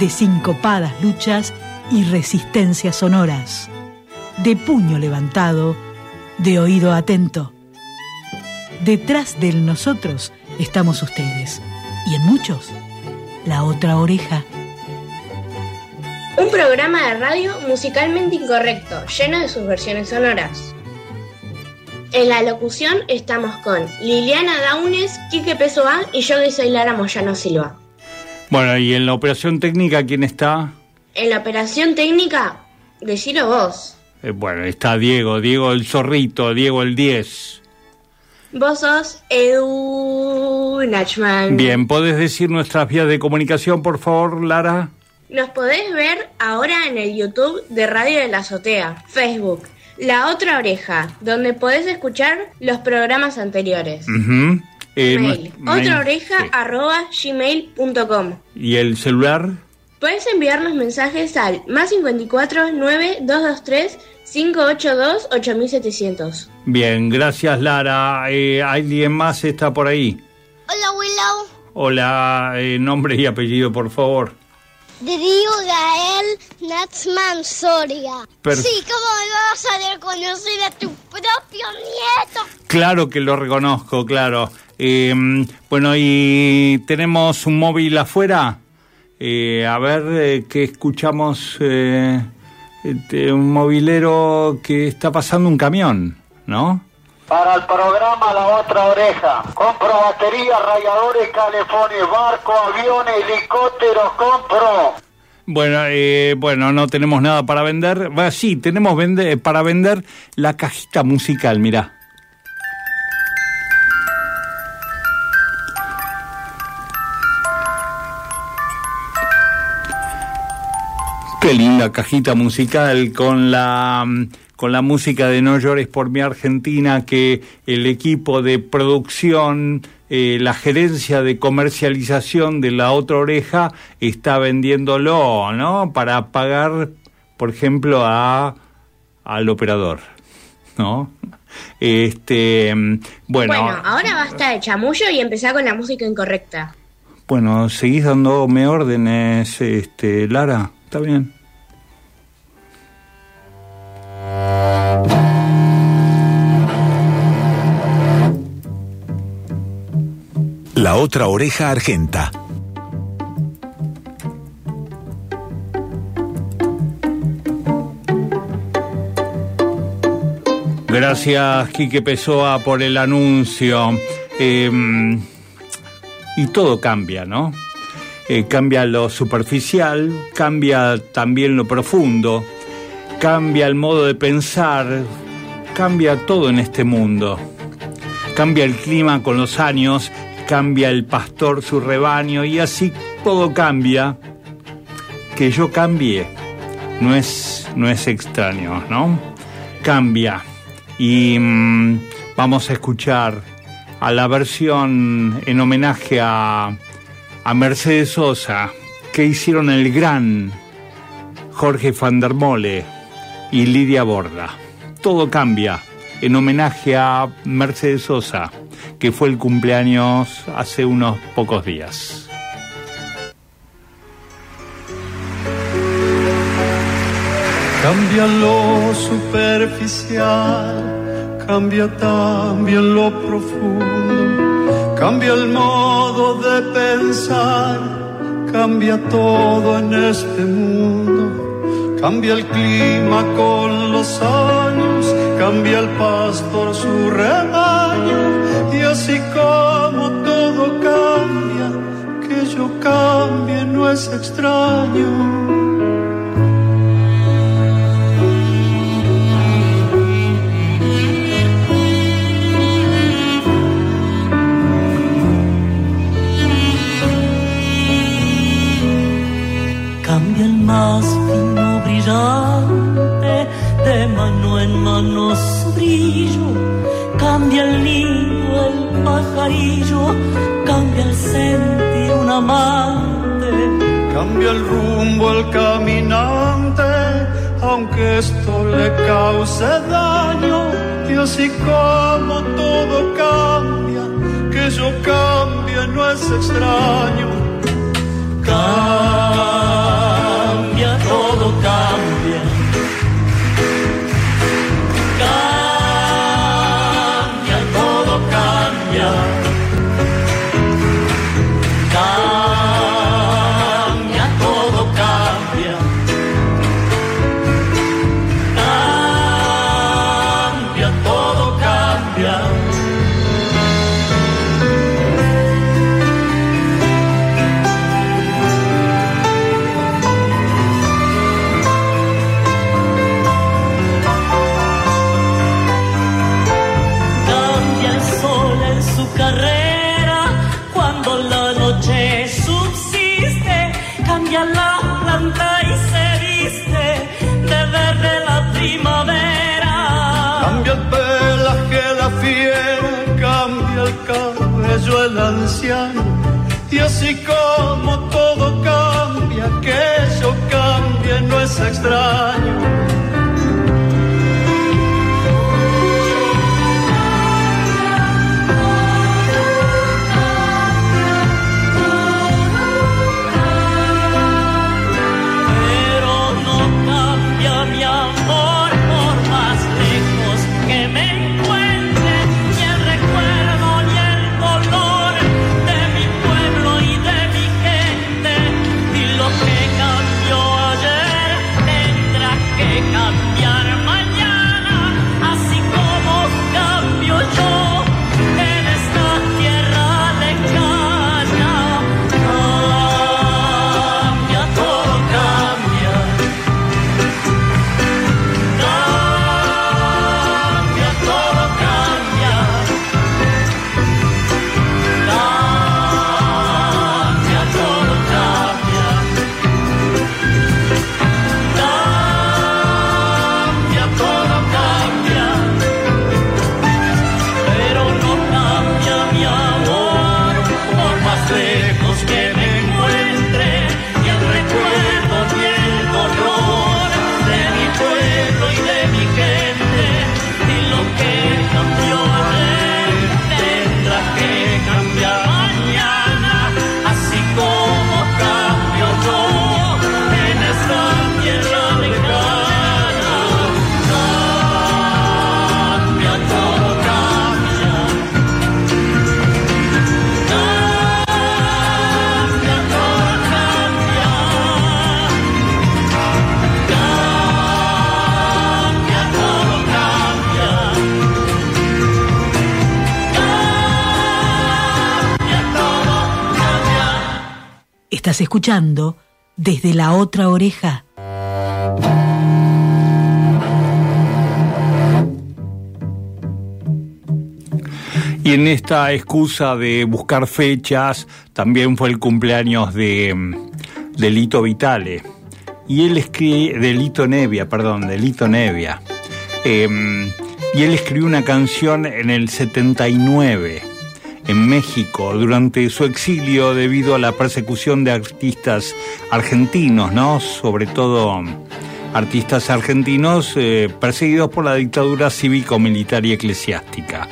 de sincopadas luchas y resistencias sonoras, de puño levantado, de oído atento. Detrás del nosotros estamos ustedes, y en muchos, la otra oreja. Un programa de radio musicalmente incorrecto, lleno de sus versiones sonoras. En la locución estamos con Liliana Daunes, Quique Pesoa y yo que soy Lara Moyano Silva. Bueno, y en la operación técnica, ¿quién está? En la operación técnica, decilo vos. Eh, bueno, está Diego, Diego el zorrito, Diego el 10. Vos sos Edu Nachman. Bien, ¿podés decir nuestras vías de comunicación, por favor, Lara? Nos podés ver ahora en el YouTube de Radio de la Azotea, Facebook, La Otra Oreja, donde podés escuchar los programas anteriores. Ujú. Eh, Mail, nues- mail, otraoreja sí. arroba gmail.com. ¿Y el celular? Puedes enviarnos mensajes al más 54 9 223 582 8700. Bien, gracias, Lara. Eh, ¿Alguien más está por ahí? Hola, Willow. Hola, eh, nombre y apellido, por favor. Darío Gael Natsman Soria. Per- Sí, ¿cómo me vas a reconocer a tu propio nieto? Claro que lo reconozco, claro. Eh, bueno, y tenemos un móvil afuera. Eh, a ver eh, qué escuchamos. eh, este, un movilero que está pasando un camión, ¿no? Para el programa La Otra Oreja. Compro baterías, radiadores, calefones, barcos, aviones, helicópteros, compro. Bueno, eh, bueno, no tenemos nada para vender. Bueno, sí, tenemos vende- para vender la cajita musical, mirá. Qué linda cajita musical con la mm, con la música de No llores por mi Argentina que el equipo de producción, eh, la gerencia de comercialización de la otra oreja está vendiéndolo, ¿no? Para pagar, por ejemplo, a al operador, ¿no? Este, mm, bueno, Bueno, ahora basta de chamullo y empezá con la música incorrecta. bueno, seguís dándome órdenes, este, Lara, está bien. La otra oreja argenta. Gracias, Quique Pessoa, por el anuncio. Eh, y todo cambia, ¿no? Eh, cambia lo superficial, cambia también lo profundo, cambia el modo de pensar, cambia todo en este mundo. Cambia el clima con los años, cambia el pastor su rebaño y así todo cambia. Que yo cambie no es, no es extraño, ¿no? Cambia. Y mm, vamos a escuchar a la versión en homenaje a, a Mercedes Sosa que hicieron el gran Jorge van der Mole y Lidia Borda. Todo cambia en homenaje a Mercedes Sosa, que fue el cumpleaños hace unos pocos días. Cambia lo superficial, cambia también lo profundo, cambia el modo de pensar, cambia todo en este mundo, cambia el clima con los años, cambia el pastor su rebaño, y así como todo cambia, que yo cambie no es extraño. Mano en mano su brillo, cambia el nido, el pajarillo, cambia el sentir un amante. Cambia el rumbo el caminante, aunque esto le cause daño, y así como todo cambia, que yo cambie no es extraño. Cambia, Y así como todo cambia, que yo cambie no es extraño. Escuchando desde la otra oreja. Y en esta excusa de buscar fechas, también fue el cumpleaños de, mm, de Lito Vitale. Y él escribe, perdón. Eh, y él escribió una canción en el 79, en México, durante su exilio debido a la persecución de artistas argentinos, ¿no? Sobre todo artistas argentinos eh, perseguidos por la dictadura cívico-militar y eclesiástica.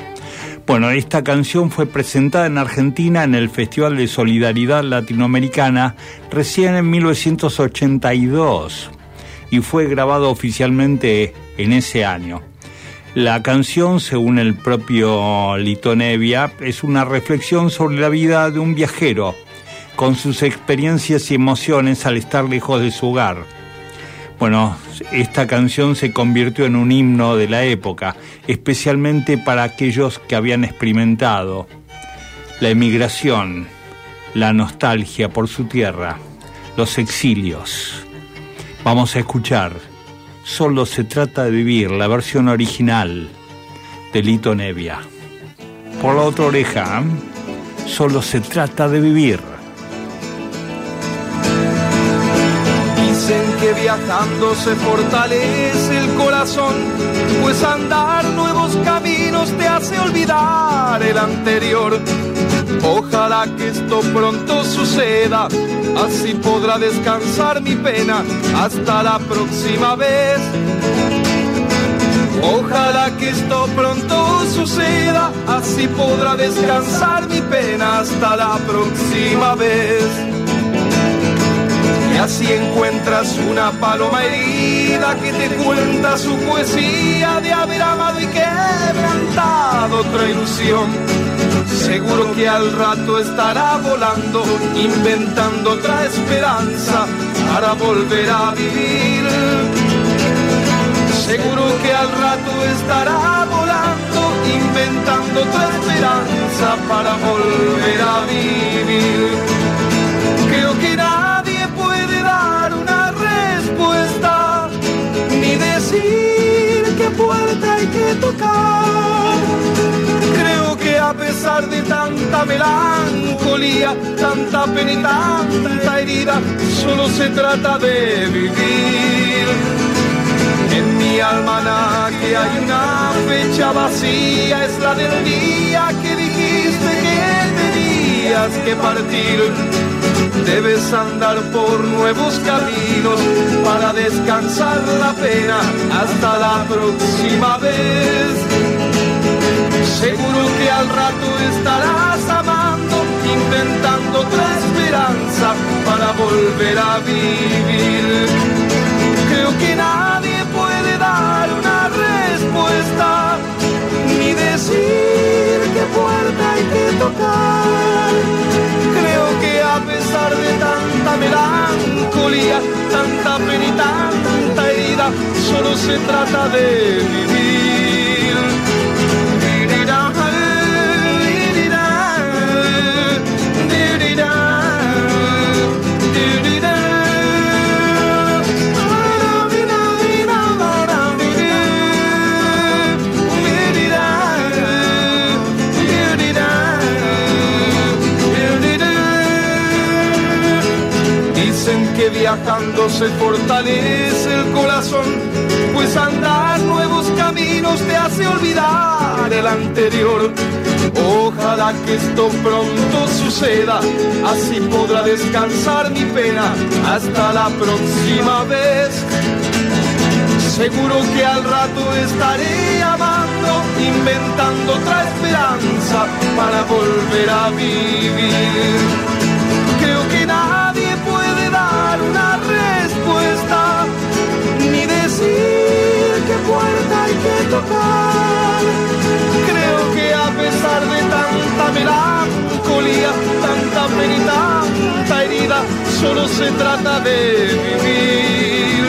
Bueno, esta canción fue presentada en Argentina en el Festival de Solidaridad Latinoamericana recién en 1982 y fue grabado oficialmente en ese año. La canción, según el propio Lito Nevia, es una reflexión sobre la vida de un viajero, con sus experiencias y emociones al estar lejos de su hogar. Bueno, esta canción se convirtió en un himno de la época, especialmente para aquellos que habían experimentado la emigración, la nostalgia por su tierra, los exilios. Vamos a escuchar Solo se trata de vivir, la versión original de Lito Nevia. Por la otra oreja, solo se trata de vivir. Dicen que viajando se fortalece el corazón, pues andar nuevos caminos te hace olvidar el anterior. Ojalá que esto pronto suceda, así podrá descansar mi pena hasta la próxima vez. Ojalá que esto pronto suceda, así podrá descansar mi pena hasta la próxima vez. Y así encuentras una paloma herida que te cuenta su poesía de haber amado y quebrantado otra ilusión. Seguro que al rato estará volando, inventando otra esperanza para volver a vivir. Seguro que al rato estará volando, inventando otra esperanza para volver a vivir. Creo que nadie puede dar una respuesta, ni decir qué puerta hay que tocar. Que pesar de tanta melancolía, tanta pena y tanta herida, solo se trata de vivir. En mi almanaque hay una fecha vacía, es la del día que dijiste que tenías que partir. Debes andar por nuevos caminos para descansar la pena hasta la próxima vez. Seguro que al rato estarás amando, inventando otra esperanza para volver a vivir. Creo que nadie puede dar una respuesta, ni decir qué puerta hay que tocar. Creo que a pesar de tanta melancolía, tanta pena y tanta herida, solo se trata de vivir. Viajando se fortalece el corazón, pues andar nuevos caminos te hace olvidar el anterior. Ojalá que esto pronto suceda, así podrá descansar mi pena hasta la próxima vez. Seguro que al rato estaré amando, inventando otra esperanza para volver a vivir. Puerta hay que tocar. Creo que a pesar de tanta melancolía, tanta pena y tanta herida, solo se trata de vivir.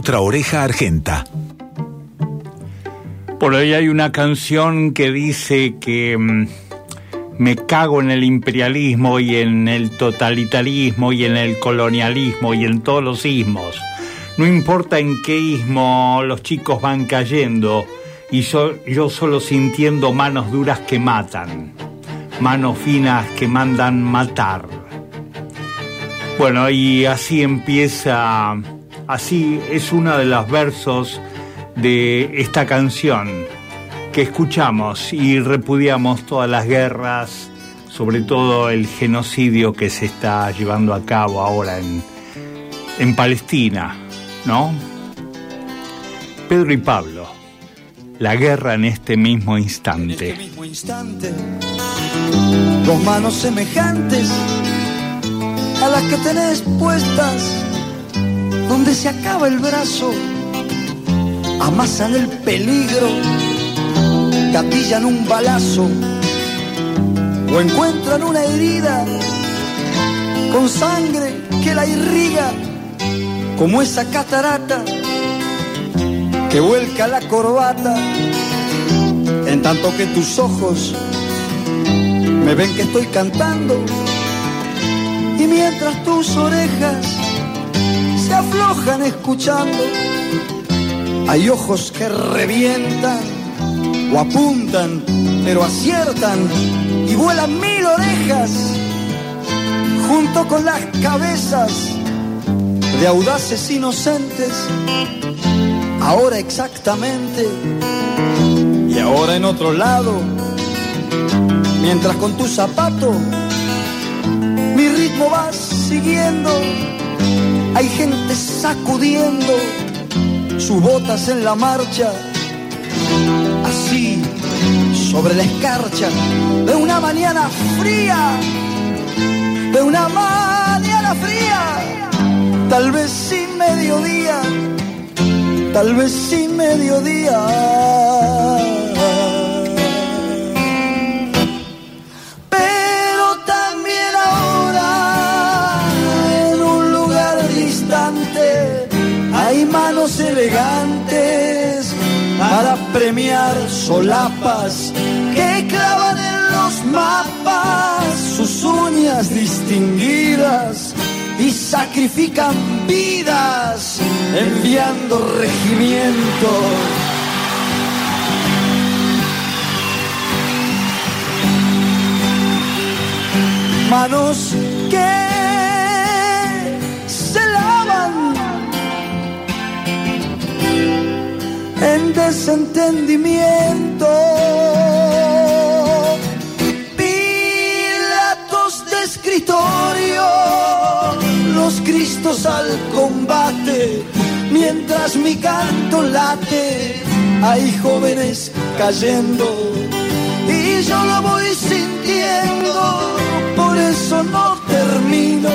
Otra oreja argenta. Por ahí hay una canción que dice que mm, me cago en el imperialismo y en el totalitarismo y en el colonialismo y en todos los ismos. No importa en qué ismo los chicos van cayendo y so- yo solo sintiendo manos duras que matan, manos finas que mandan matar. Bueno, y así empieza, así es uno de los versos de esta canción que escuchamos y repudiamos todas las guerras, sobre todo el genocidio que se está llevando a cabo ahora en, en Palestina, ¿no? Pedro y Pablo, la guerra en este mismo instante. mismo instante, dos manos semejantes a las que tenés puestas, donde se acaba el brazo, amasan el peligro, gatillan un balazo o encuentran una herida con sangre que la irriga, como esa catarata que vuelca la corbata, en tanto que tus ojos me ven que estoy cantando, y mientras tus orejas aflojan escuchando, hay ojos que revientan o apuntan, pero aciertan y vuelan mil orejas junto con las cabezas de audaces inocentes, ahora exactamente y ahora en otro lado, mientras con tu zapato mi ritmo vas siguiendo, hay gente sacudiendo sus botas en la marcha, así sobre la escarcha de una mañana fría de una mañana fría, tal vez sin mediodía, tal vez sin mediodía. Elegantes para premiar solapas que clavan en los mapas sus uñas distinguidas y sacrifican vidas enviando regimientos. Manos en desentendimiento. Pilatos de escritorio, los cristos al combate, mientras mi canto late, hay jóvenes cayendo y yo lo voy sintiendo, por eso no termino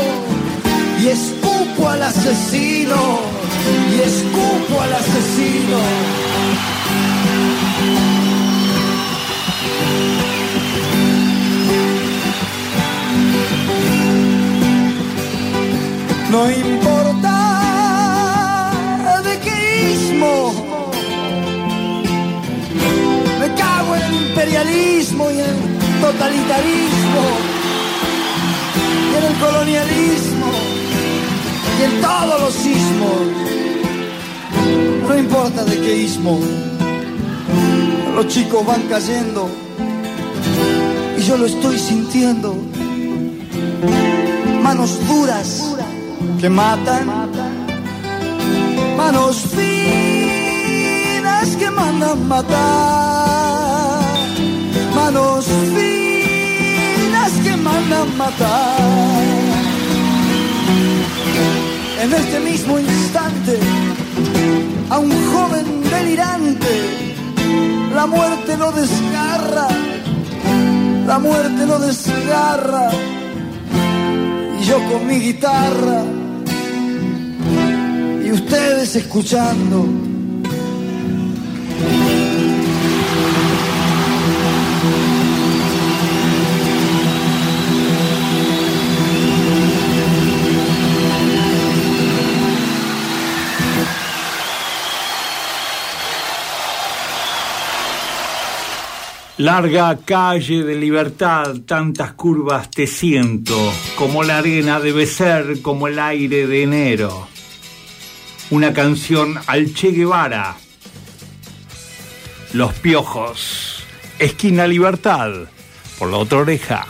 y escupo al asesino y escupo al asesino. No importa de qué ismo, me cago en el imperialismo y el totalitarismo y en el colonialismo y en todos los sismos. No importa de qué ismo, los chicos van cayendo y yo lo estoy sintiendo. Manos duras que matan, manos finas que mandan matar, manos finas que mandan matar en este mismo instante a un joven delirante. La muerte lo desgarra, la muerte lo desgarra. Y yo con mi guitarra y ustedes escuchando. Larga calle de libertad, tantas curvas te siento, como la arena debe ser, como el aire de enero. Una canción al Che Guevara. Los Piojos, esquina Libertad, por la otra oreja.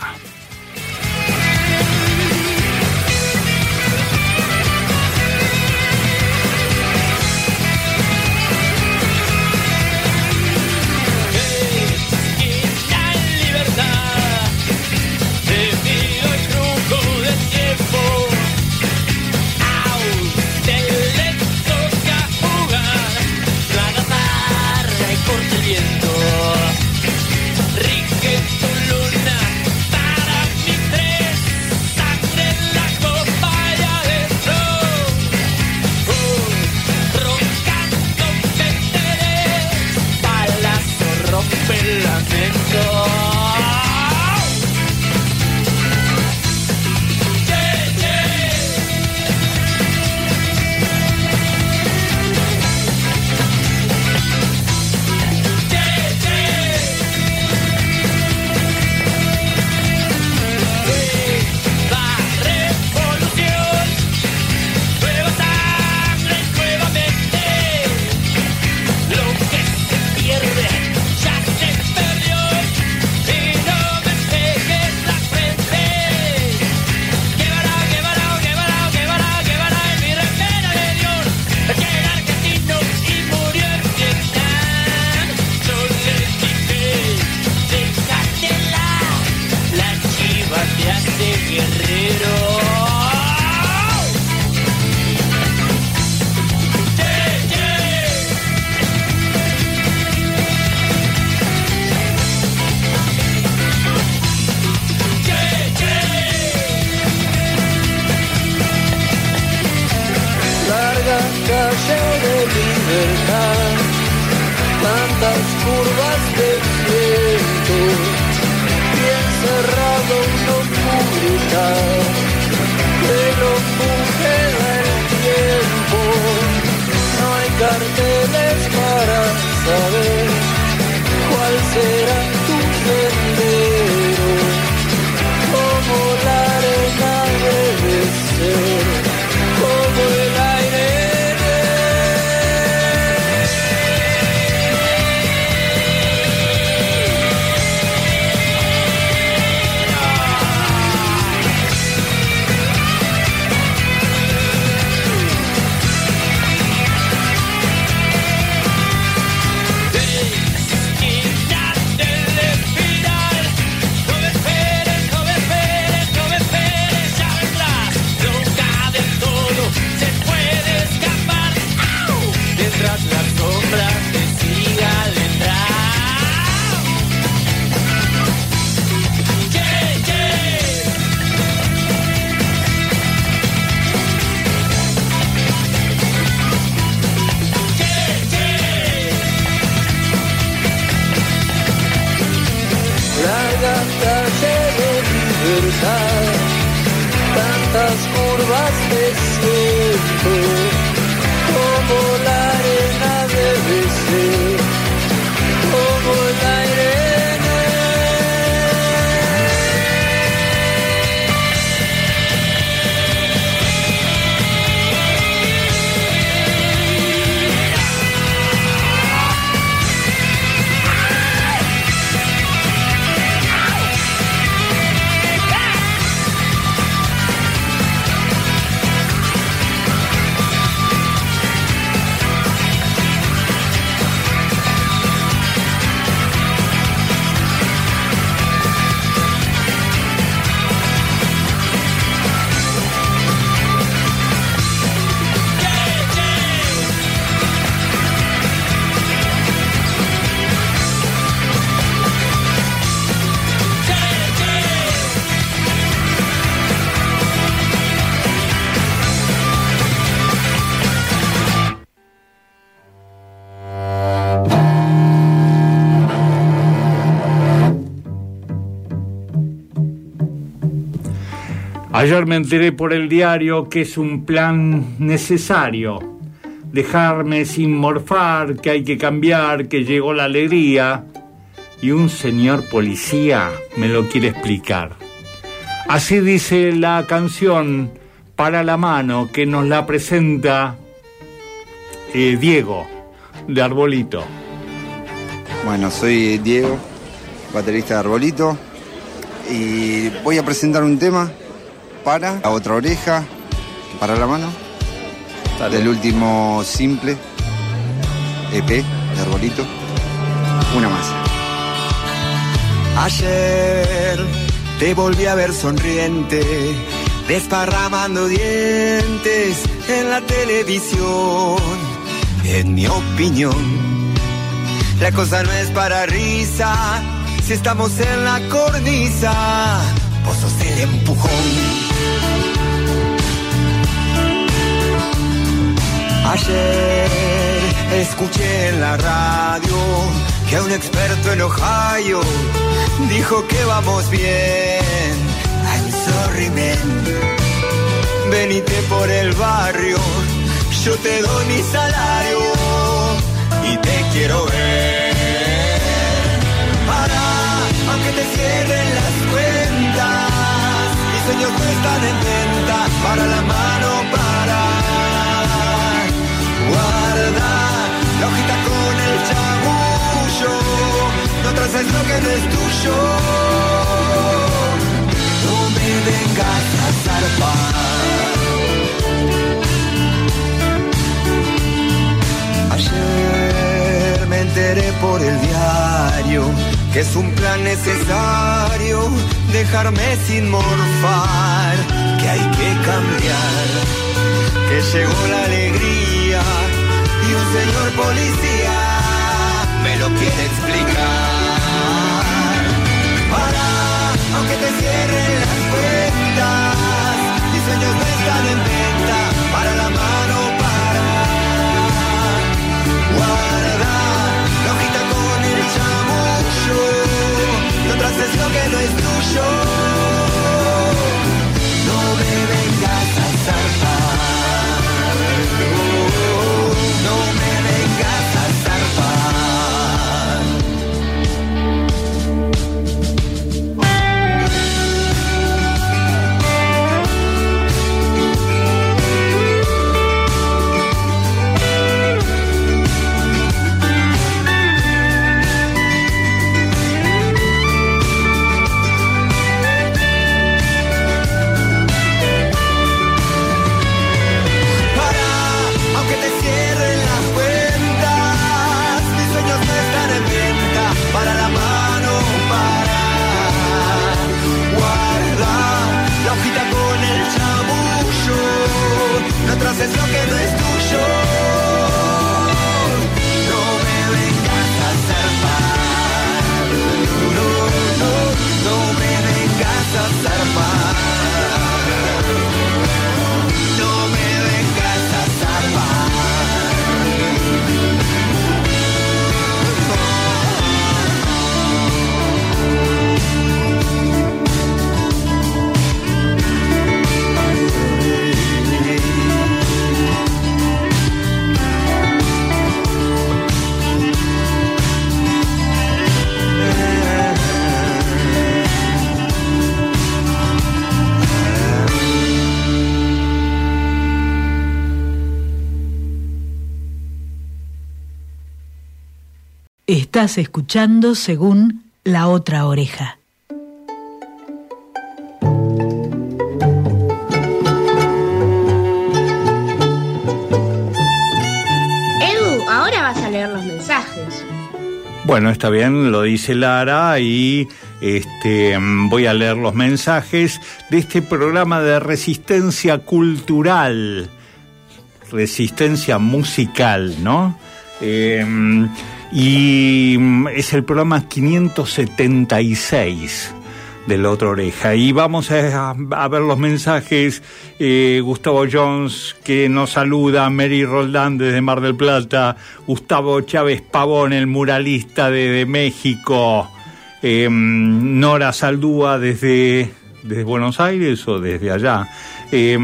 Ayer me enteré por el diario que es un plan necesario. Dejarme sin morfar, que hay que cambiar, que llegó la alegría. Y un señor policía me lo quiere explicar. Así dice la canción Para la mano que nos la presenta eh, Diego de Arbolito. Bueno, soy Diego, baterista de Arbolito, y voy a presentar un tema para la otra oreja, para la mano, del último simple EP de Arbolito, una más. Ayer te volví a ver sonriente, desparramando dientes en la televisión. En mi opinión, la cosa no es para risa, si estamos en la cornisa, vos sos el empujón. Escuché en la radio que un experto en Ohio dijo que vamos bien. I'm sorry, man. Venite por el barrio, yo te doy mi salario y te quiero ver. Para, aunque te cierren las cuentas, mis sueños no están en venta. Para la mano, para. La hojita con el chamullo, no traces lo que no es tuyo. No me vengas a zarpar. Ayer me enteré por el diario que es un plan necesario dejarme sin morfar, que hay que cambiar, que llegó la alegría un señor policía me lo quiere explicar. Para, aunque te cierren las cuentas, mis sueños no están en venta, para la mano para. Guarda la hojita con el chamullo, no traces lo que no es tuyo. Estás escuchando según la otra oreja. Edu, ahora vas a leer los mensajes. Bueno, está bien, lo dice Lara y este, voy a leer los mensajes de este programa de resistencia cultural, resistencia musical, ¿no? Eh, y mm, es el programa 576 de la otra oreja. Y vamos a, ver los mensajes. Eh, Gustavo Jones, que nos saluda, Mary Roldán desde Mar del Plata, Gustavo Chávez Pavón, el muralista de, México, eh, Nora Saldúa desde, desde Buenos Aires o desde allá. Eh,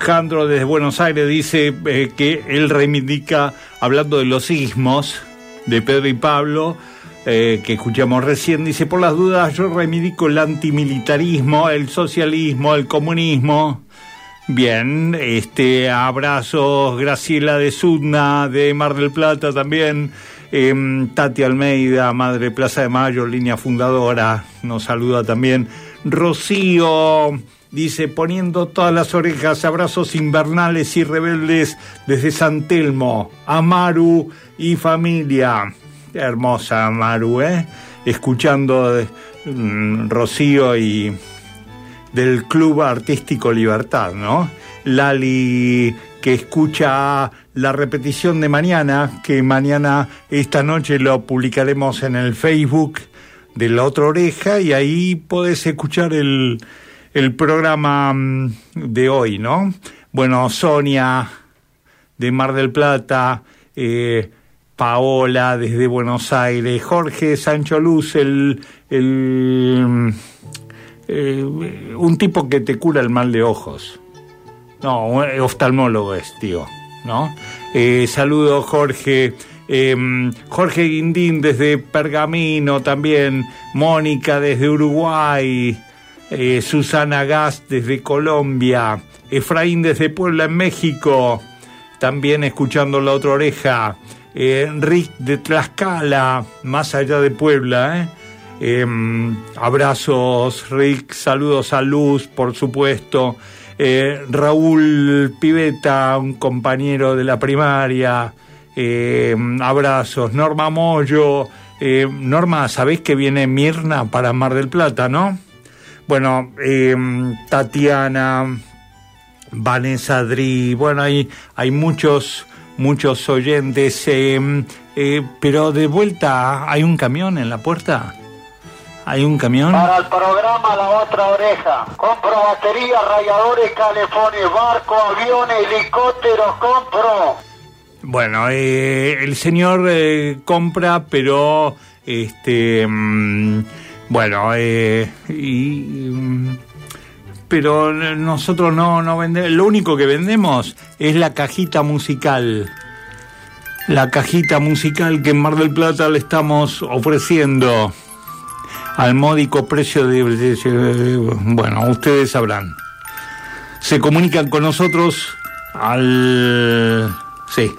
Jandro desde Buenos Aires dice eh, que él reivindica, hablando de los sismos de Pedro y Pablo, eh, que escuchamos recién, dice, por las dudas yo reivindico el antimilitarismo, el socialismo, el comunismo. Bien, este, abrazos, Graciela de Sudna, de Mar del Plata también, em, Tati Almeida, Madre Plaza de Mayo, línea fundadora, nos saluda también. Rocío, dice, poniendo todas las orejas, abrazos invernales y rebeldes desde San Telmo, Amaru y familia. Hermosa Amaru, ¿eh? Escuchando mm, Rocío y del Club Artístico Libertad, ¿no? Lali que escucha la repetición de mañana, que mañana, esta noche lo publicaremos en el Facebook de La Otra Oreja y ahí podés escuchar el, el programa mm, de hoy, ¿no? Bueno, Sonia de Mar del Plata, eh, Paola desde Buenos Aires, Jorge Sancho Luz, el, el eh, un tipo que te cura el mal de ojos. No, oftalmólogo es, tío, ¿no? Eh, saludo Jorge. Eh, Jorge Guindín desde Pergamino también, Mónica desde Uruguay, eh, Susana Gas desde Colombia, Efraín desde Puebla en México, también escuchando la otra oreja, eh, Rick de Tlaxcala, más allá de Puebla, ¿eh? Eh, abrazos, Rick, saludos a Luz, por supuesto. Eh, Raúl Piveta, un compañero de la primaria. eh, abrazos. Norma Moyo, Eh, Norma, ¿sabés que viene Mirna para Mar del Plata, no? Bueno, eh, Tatiana, Vanessa Dri, bueno, hay, hay muchos, muchos oyentes, eh, eh, pero de vuelta, ¿hay un camión en la puerta? ¿Hay un camión? Para el programa La Otra Oreja. Compro baterías, rayadores, calefones, barcos, aviones, helicópteros, compro. Bueno, eh, el señor eh, compra, pero este, mm, bueno, eh, y, pero nosotros no, no vendemos. Lo único que vendemos es la cajita musical. La cajita musical que en Mar del Plata le estamos ofreciendo al módico precio de- bueno, ustedes sabrán. Se comunican con nosotros al sí,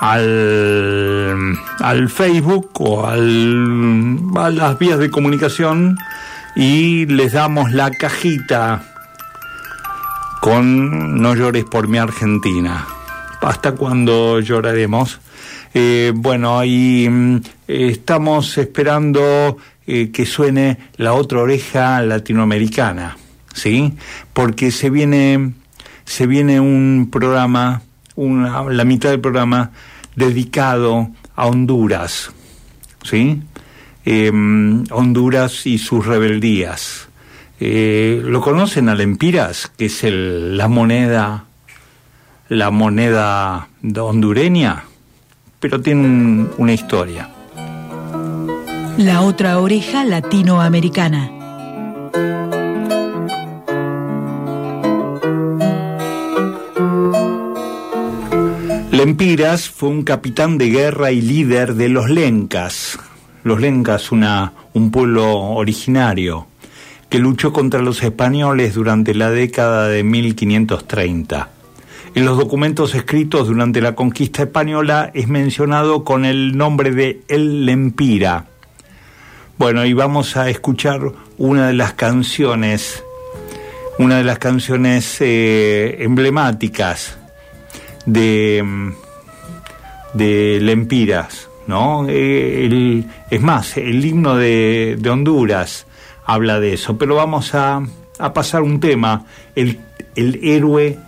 al al Facebook o al a las vías de comunicación y les damos la cajita con No llores por mi Argentina. ¿Hasta cuándo lloraremos? Eh, bueno, ahí mm, estamos esperando eh, que suene la otra oreja latinoamericana, ¿sí? Porque se viene, se viene un programa, una, la mitad del programa dedicado a Honduras, ¿sí? Eh, Honduras y sus rebeldías. Eh, ¿Lo conocen a Lempiras, que es la moneda, la moneda hondureña? Pero tiene un- una historia. La otra oreja latinoamericana. Lempiras fue un capitán de guerra y líder de los Lencas. Los Lencas, una, un pueblo originario que luchó contra los españoles durante la década de 1530. En los documentos escritos durante la conquista española es mencionado con el nombre de El Lempira. Bueno, y vamos a escuchar una de las canciones, una de las canciones eh, emblemáticas de, mm, de Lempiras, ¿no? Eh, el- es más, el himno de, de Honduras habla de eso, pero vamos a, a pasar un tema, el, el héroe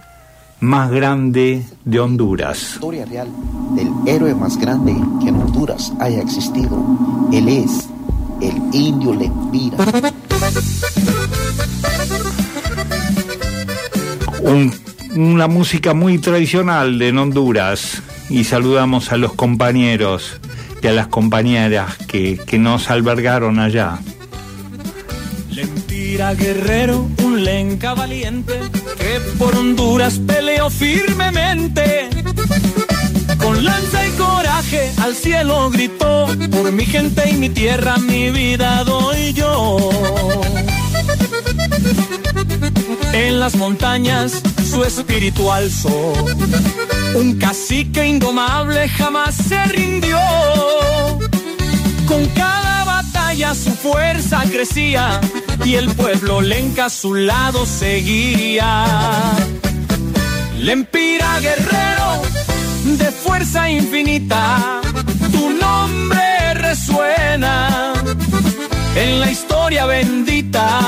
más grande de Honduras. historia real del héroe más grande que en Honduras haya existido. Él es el indio Lempira. Un- una música muy tradicional de Honduras y saludamos a los compañeros y a las compañeras que, que nos albergaron allá. Lempira guerrero, un lenca valiente, que por Honduras peleó firmemente. Con lanza y coraje al cielo gritó, por mi gente y mi tierra mi vida doy yo. En las montañas su espíritu alzó, un cacique indomable jamás se rindió. Con cada batalla su fuerza crecía y el pueblo lenca a su lado seguía. Lempira guerrero de fuerza infinita, tu nombre resuena en la historia bendita.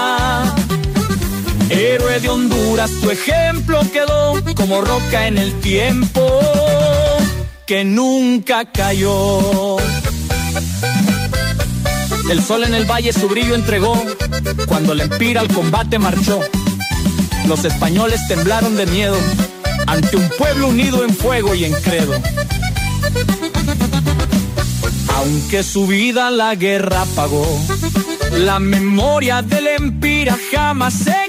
Honduras, tu ejemplo quedó como roca en el tiempo que nunca cayó. El sol en el valle su brillo entregó cuando el empira al combate marchó. Los españoles temblaron de miedo ante un pueblo unido en fuego y en credo. Aunque su vida la guerra pagó, la memoria del empira jamás se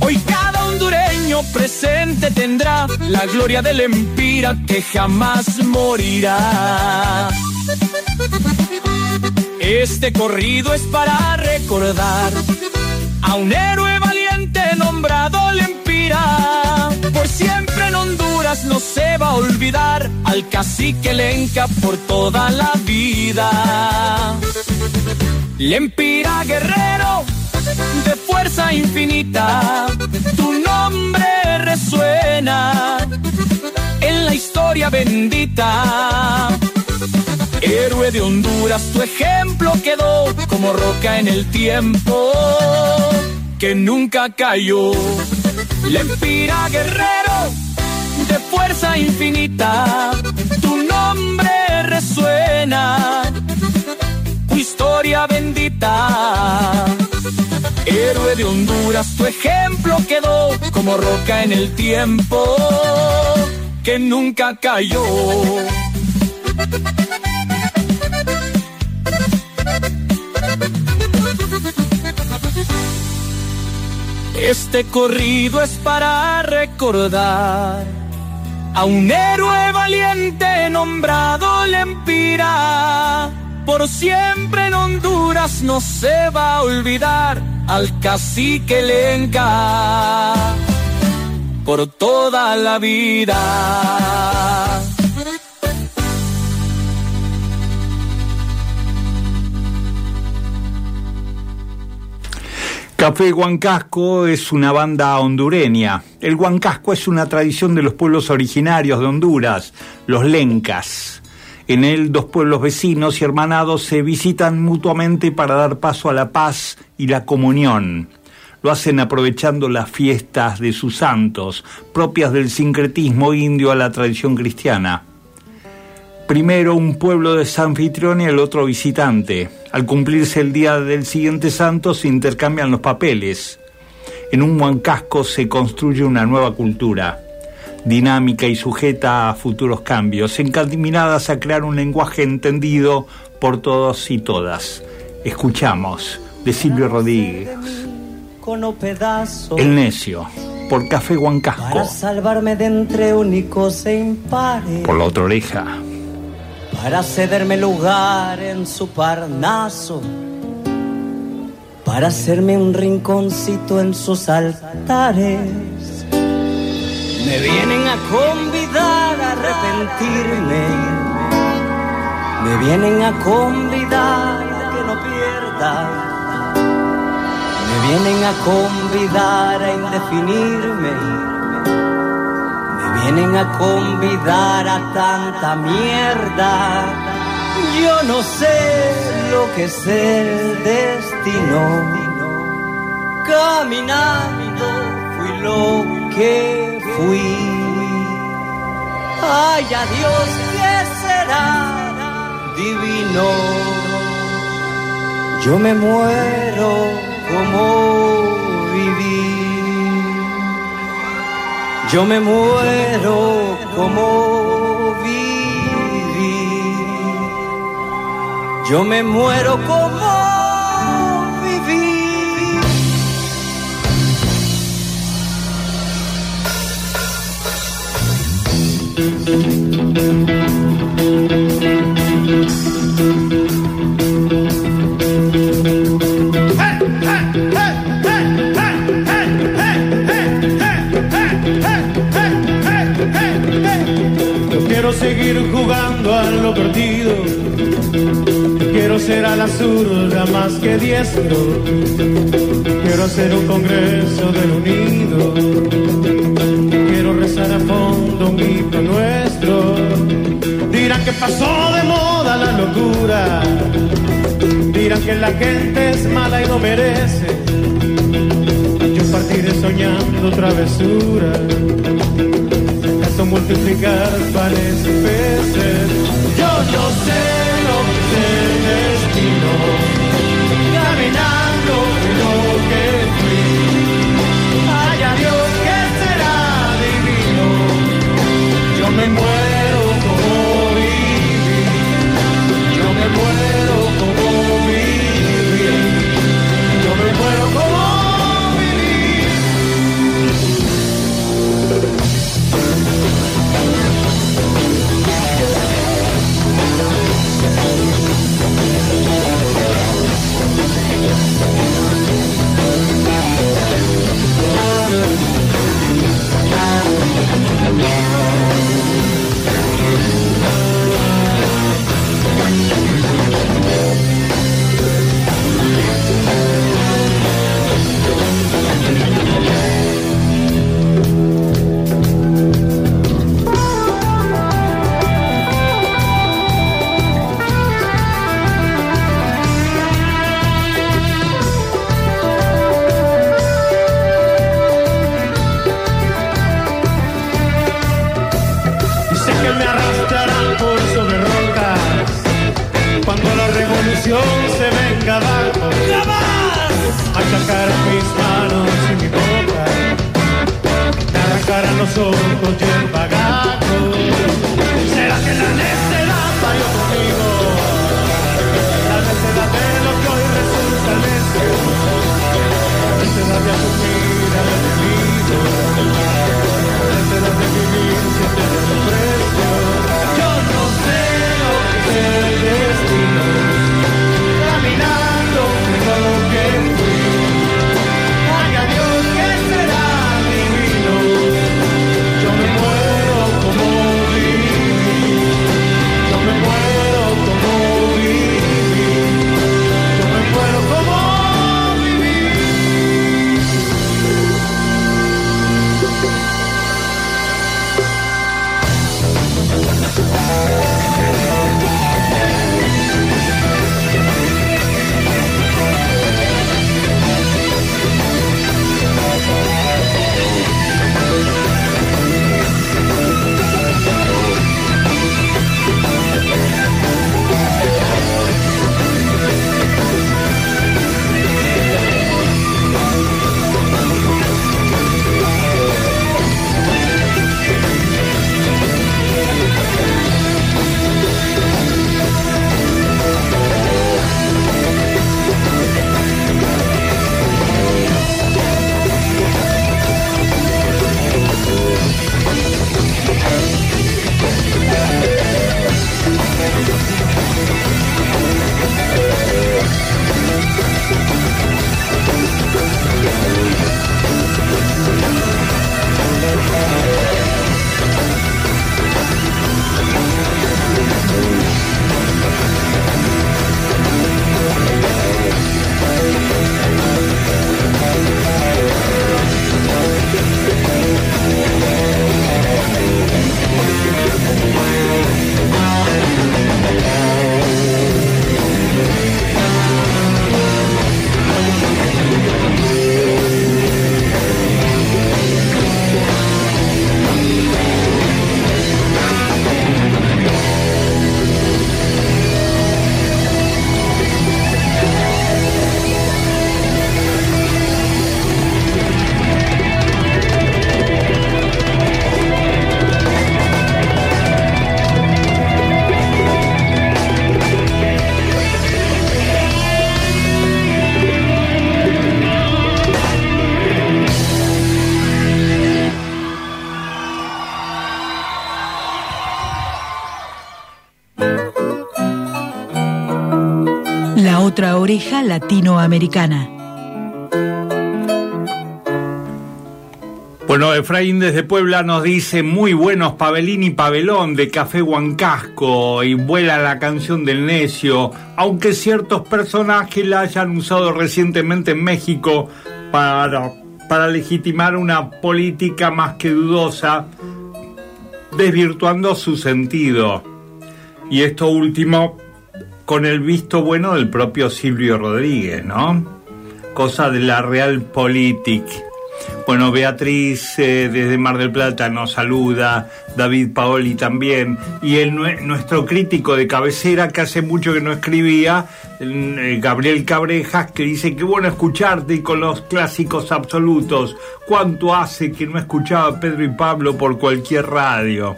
Hoy cada hondureño presente tendrá la gloria del empira que jamás morirá. Este corrido es para recordar a un héroe valiente nombrado Lempira. Por siempre en Honduras no se va a olvidar al cacique Lenca por toda la vida. Lempira guerrero de fuerza infinita, tu nombre resuena en la historia bendita. Héroe de Honduras, tu ejemplo quedó como roca en el tiempo que nunca cayó. Lempira guerrero de fuerza infinita, tu nombre resuena, historia bendita. Héroe de Honduras, tu ejemplo quedó como roca en el tiempo que nunca cayó. Este corrido es para recordar a un héroe valiente nombrado Lempira. Por siempre en Honduras no se va a olvidar al cacique Lenca. Por toda la vida. Café Huancasco es una banda hondureña. El Huancasco es una tradición de los pueblos originarios de Honduras, los lencas. En él dos pueblos vecinos y hermanados se visitan mutuamente para dar paso a la paz y la comunión. Lo hacen aprovechando las fiestas de sus santos, propias del sincretismo indio a la tradición cristiana. Primero un pueblo de anfitrión y el otro visitante. Al cumplirse el día del siguiente santo se intercambian los papeles. En un huancasco se construye una nueva cultura, dinámica y sujeta a futuros cambios, encaminadas a crear un lenguaje entendido por todos y todas. Escuchamos de Silvio Rodríguez. El necio, por Café Huancasco. Para salvarme de entre únicos e impares. Por la otra oreja para cederme lugar en su parnaso, para hacerme un rinconcito en sus altares. Me vienen a convidar a arrepentirme, me vienen a convidar a que no pierda, me vienen a convidar a indefinirme vienen a convidar a tanta mierda. Yo no sé lo que es el destino. Caminando fui lo que fui. Ay, adiós, ¿qué será divino? Yo me muero como viví. Yo me muero como viví. Yo me muero como a la zurda más que diestro. Quiero hacer un congreso del unido. Quiero rezar a fondo. Dirán que pasó de moda la locura. Dirán que la gente es mala y no merece. Yo partiré soñando travesuras multiplicar panes y peces. Yo no sé lo que es el destino, caminando lo que latinoamericana. Bueno, Efraín desde Puebla nos dice muy buenos Pabelín y Pabelón de Café Huancasco y vuela la canción del necio, aunque ciertos personajes la hayan usado recientemente en México para, para legitimar una política más que dudosa, desvirtuando su sentido. Y esto último con el visto bueno del propio Silvio Rodríguez, ¿no? Cosa de la Realpolitik. Bueno, Beatriz eh, desde Mar del Plata nos saluda, David Paoli también, y el, nue- nuestro crítico de cabecera que hace mucho que no escribía, eh, Gabriel Cabrejas, que dice que bueno escucharte con los clásicos absolutos, cuánto hace que no escuchaba a Pedro y Pablo por cualquier radio.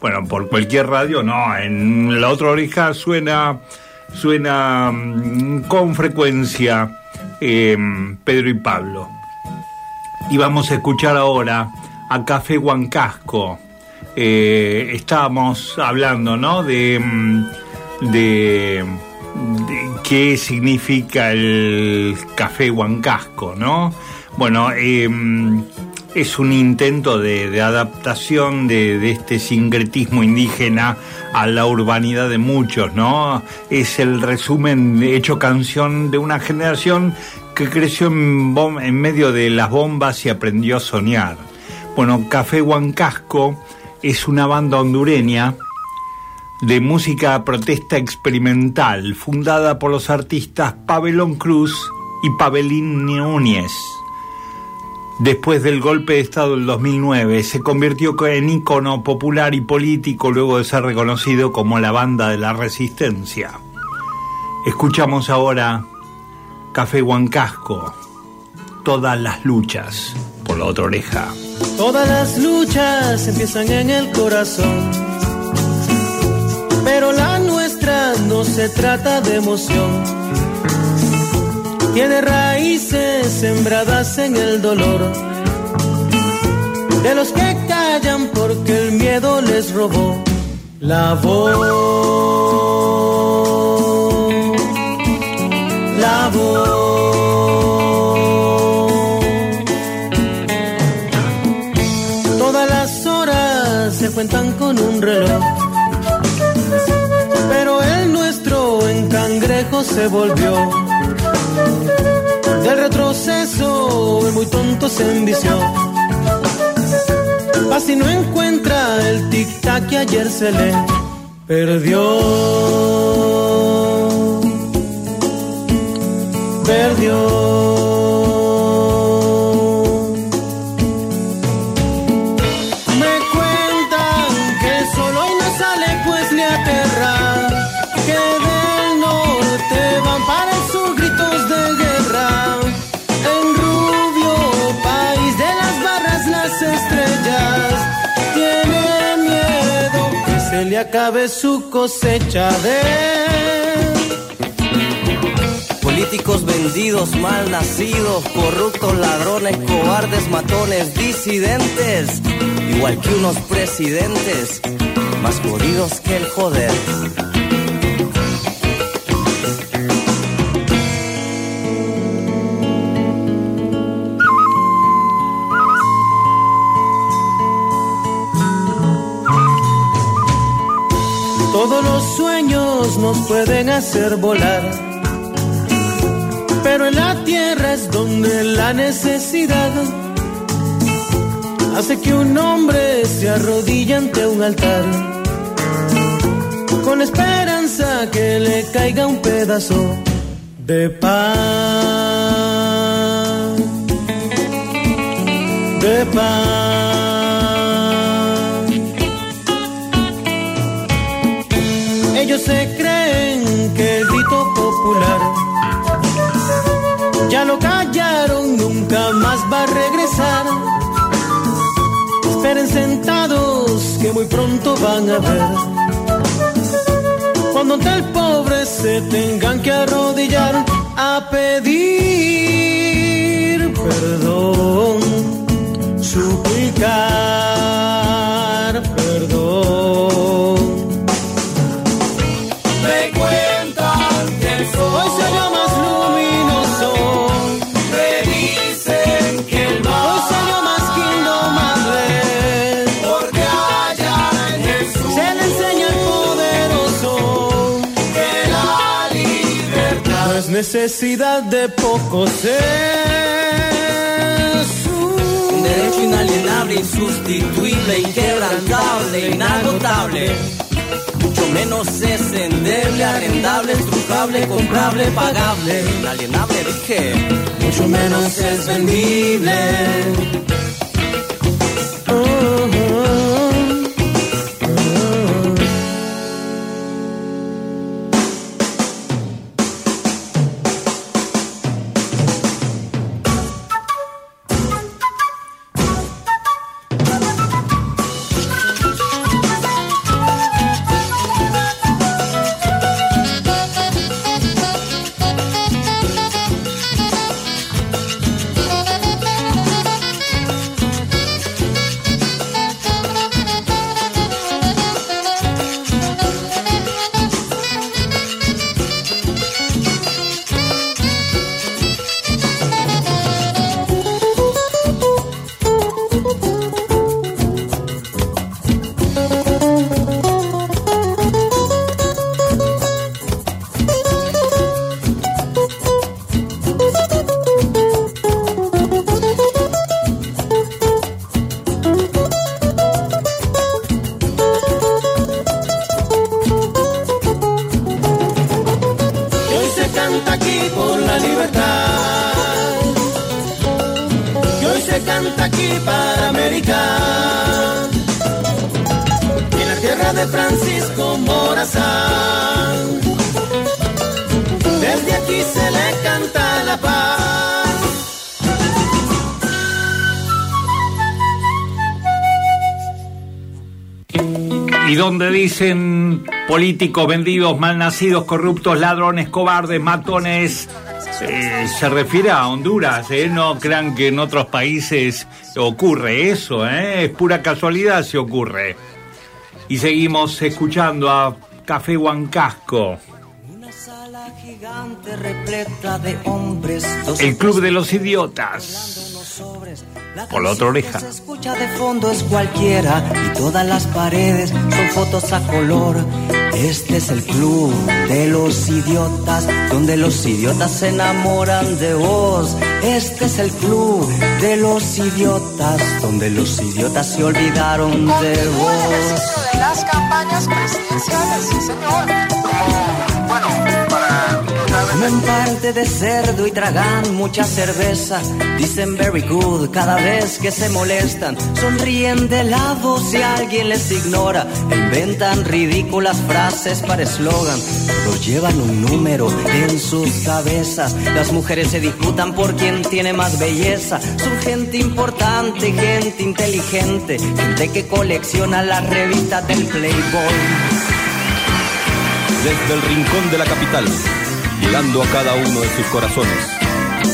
Bueno, por cualquier radio no, en la otra oreja suena, suena mm, con frecuencia eh, Pedro y Pablo. Y vamos a escuchar ahora a Café Huancasco. Eh, estábamos hablando, ¿no? De, mm, de, qué significa el Café Huancasco, ¿no? Bueno, eh, es un intento de, adaptación de, este sincretismo indígena a la urbanidad de muchos, ¿no? Es el resumen hecho canción de una generación que creció en, en medio de las bombas y aprendió a soñar. Bueno, Café Huancasco es una banda hondureña de música protesta experimental fundada por los artistas Pabelón Cruz y Pabelín Núñez. Después del golpe de Estado del 2009, se convirtió en ícono popular y político luego de ser reconocido como la banda de la resistencia. Escuchamos ahora Café Huancasco, todas las luchas por la otra oreja. Todas las luchas empiezan en el corazón, pero la nuestra no se trata de emoción. Tiene raíces sembradas en el dolor, de los que callan porque el miedo les robó la voz. La voz. Todas las horas se cuentan con un reloj. Pero el nuestro en cangrejo se volvió. Del retroceso el muy tonto se envició. Así no encuentra el tic-tac que ayer se le perdió. Perdió. Su cosecha de Políticos vendidos, mal nacidos, corruptos, ladrones, cobardes, matones, disidentes, igual que unos presidentes, más jodidos que el joder. Todos los sueños nos pueden hacer volar, pero en la tierra es donde la necesidad hace que un hombre se arrodille ante un altar, con esperanza que le caiga un pedazo de paz, de paz. Se creen que el grito popular ya lo callaron, nunca más va a regresar. Esperen sentados que muy pronto van a ver. Cuando ante el pobre se tengan que arrodillar a pedir perdón, suplicar perdón. Necesidad de poco ser. Un derecho inalienable, insustituible, inquebrantable, inagotable. Mucho menos es arrendable, estrujable, comprable, pagable. Inalienable dije, mucho menos es vendible. Donde dicen políticos vendidos, malnacidos, corruptos, ladrones, cobardes, matones, eh, se refiere a Honduras, ¿eh? No crean que en otros países ocurre eso, ¿eh? Es pura casualidad si ocurre. Y seguimos escuchando a Café Huancasco. Gigante repleta de hombres. dos El Club de los Idiotas. Por la otra oreja. Escucha de fondo es cualquiera y todas las paredes son fotos a color. Este es el club de los idiotas, donde los idiotas se enamoran de vos. Este es el club de los idiotas, donde los idiotas se olvidaron de vos. de las campañas presidenciales, sí señor. Como, bueno, Comen parte de cerdo y tragan mucha cerveza. Dicen very good cada vez que se molestan. Sonríen de lado si alguien les ignora. Inventan ridículas frases para eslogan. Todos llevan un número en sus cabezas. Las mujeres se disputan por quién tiene más belleza. Son gente importante, gente inteligente. Gente que colecciona las revistas del Playboy. Desde el rincón de la capital, llegando a cada uno de sus corazones.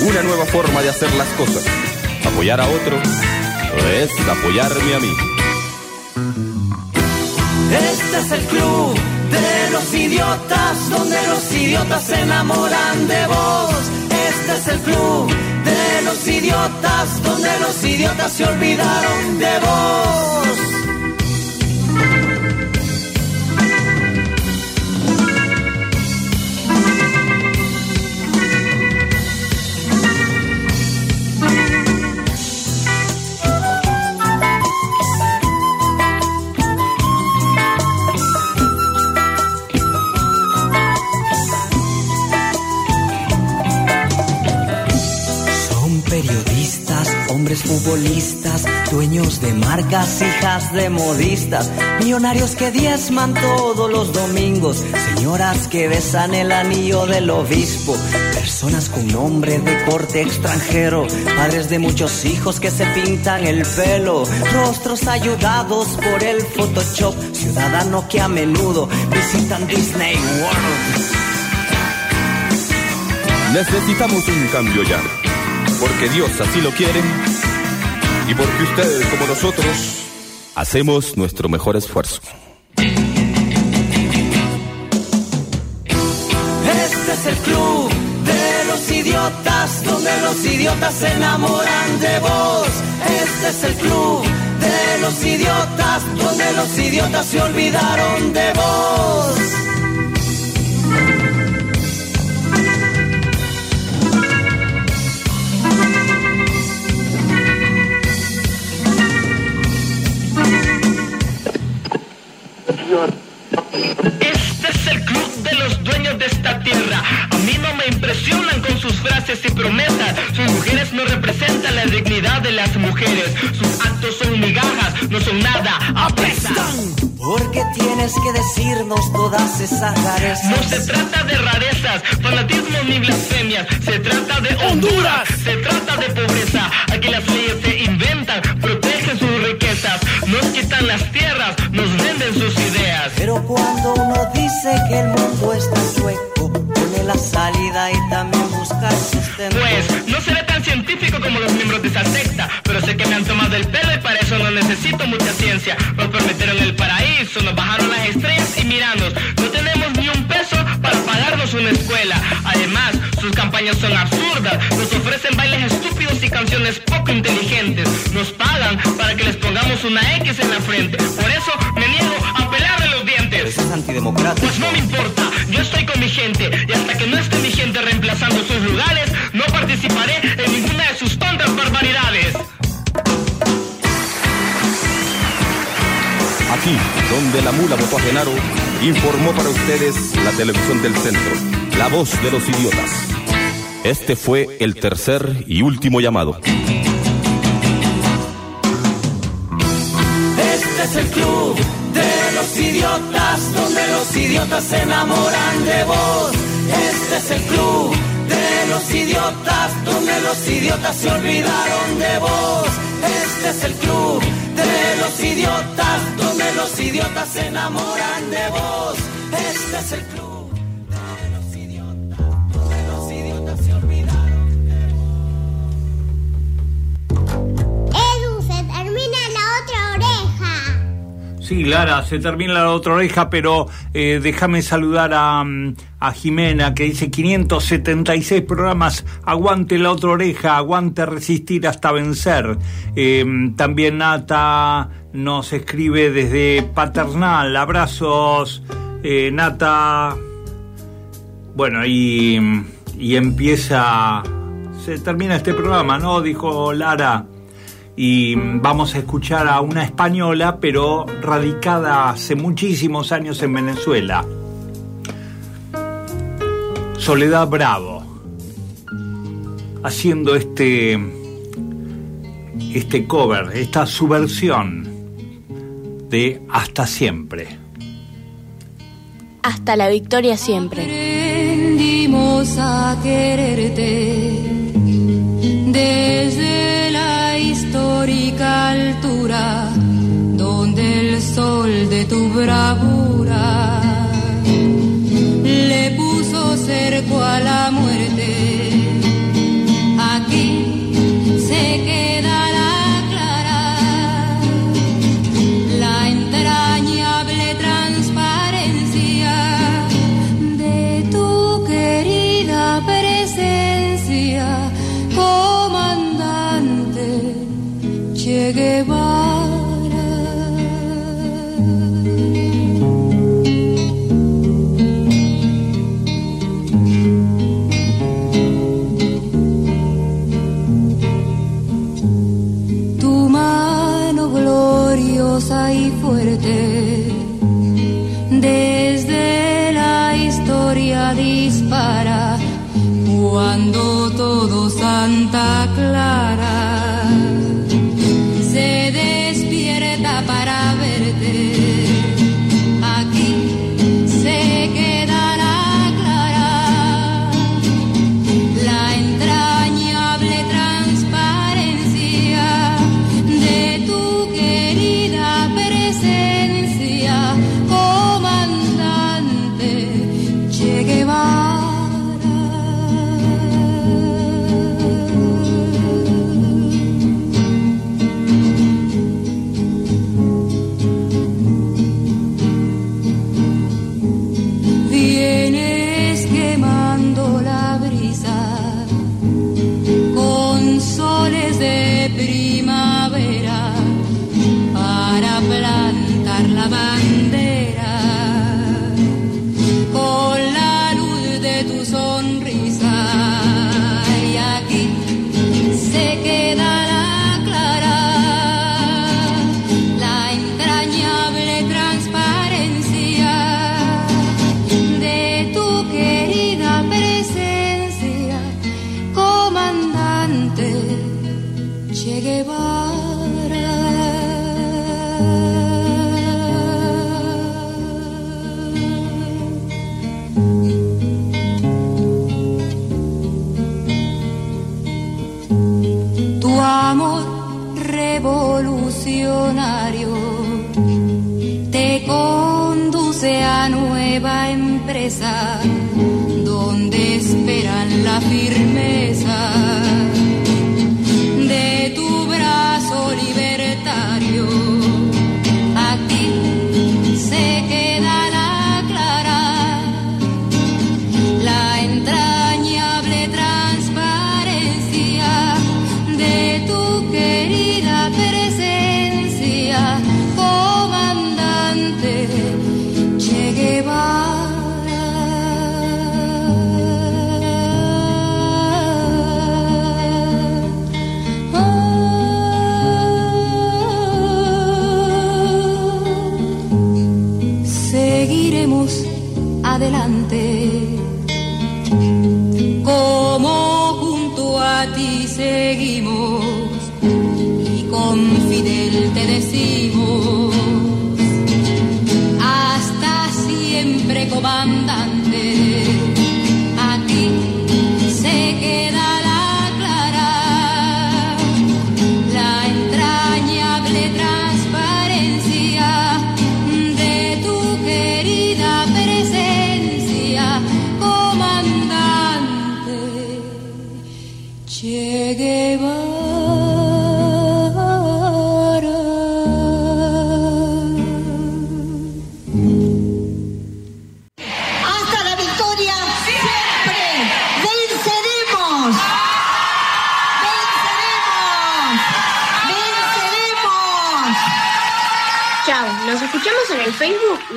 Una nueva forma de hacer las cosas. Apoyar a otro es apoyarme a mí. Este es el club de los idiotas, donde los idiotas se enamoran de vos. Este es el club de los idiotas, donde los idiotas se olvidaron de vos. Futbolistas, dueños de marcas, hijas de modistas, millonarios que diezman todos los domingos, señoras que besan el anillo del obispo, personas con nombre de corte extranjero, padres de muchos hijos que se pintan el pelo, rostros ayudados por el Photoshop, ciudadanos que a menudo visitan Disney World. Necesitamos un cambio ya, porque Dios así lo quiere y porque ustedes como nosotros hacemos nuestro mejor esfuerzo. Este es el club de los idiotas, donde los idiotas se enamoran de vos. Este es el club de los idiotas, donde los idiotas se olvidaron de vos. Impresionan con sus frases y promesas. Sus mujeres no representan la dignidad de las mujeres. Sus actos son migajas, no son nada. ¡Apestan! Porque tienes que decirnos todas esas rarezas. No se trata de rarezas, fanatismo ni blasfemias. Se trata de Honduras. Se trata de pobreza. Aquí las leyes se inventan, protegen sus riquezas. Nos quitan las tierras, nos venden sus ideas. Pero cuando uno dice que el mundo está sueco, pone la salida y también busca el sustento. Pues no seré tan científico como los miembros de esa secta, pero sé que me han tomado el pelo y para eso no necesito mucha ciencia. Nos prometieron el paraíso, nos bajaron las estrellas y miranos, no tenemos ni un peso para pagarnos una escuela. Además, sus campañas son absurdas, nos ofrecen bailes estúpidos y canciones poco inteligentes. Nos pagan para que les pongamos una X en la frente. Por eso me niego a pelarle Eso es antidemocrático. Pues no me importa, yo estoy con mi gente y hasta que no esté mi gente reemplazando sus lugares, no participaré en ninguna de sus tontas barbaridades. Aquí, donde la mula votó a Genaro, informó para ustedes la televisión del centro, la voz de los idiotas. Este fue el tercer y último llamado. Es el club de los idiotas, donde los idiotas se enamoran de vos. Este es el club de los idiotas, donde los idiotas se olvidaron de vos. Este es el club de los idiotas, donde los idiotas se enamoran de vos. Este es el club Sí, Lara, se termina la otra oreja, pero eh, déjame saludar a, mm, a Jimena que dice 576 programas, aguante la otra oreja, aguante resistir hasta vencer. Eh, también Nata nos escribe desde Paternal, abrazos, eh, Nata. Bueno, y, y empieza, se termina este programa, ¿no? Dijo Lara y vamos a escuchar a una española, pero radicada hace muchísimos años en Venezuela. Soledad Bravo, haciendo este, este cover, esta subversión de Hasta siempre. Hasta la victoria siempre. Aprendimos a quererte desde histórica altura donde el sol de tu bravura le puso cerco a la muerte. Che Guevara. Tu revolucionario. Te conduce a nueva empresa donde esperan la firmeza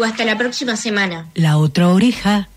hasta la próxima semana. La otra oreja.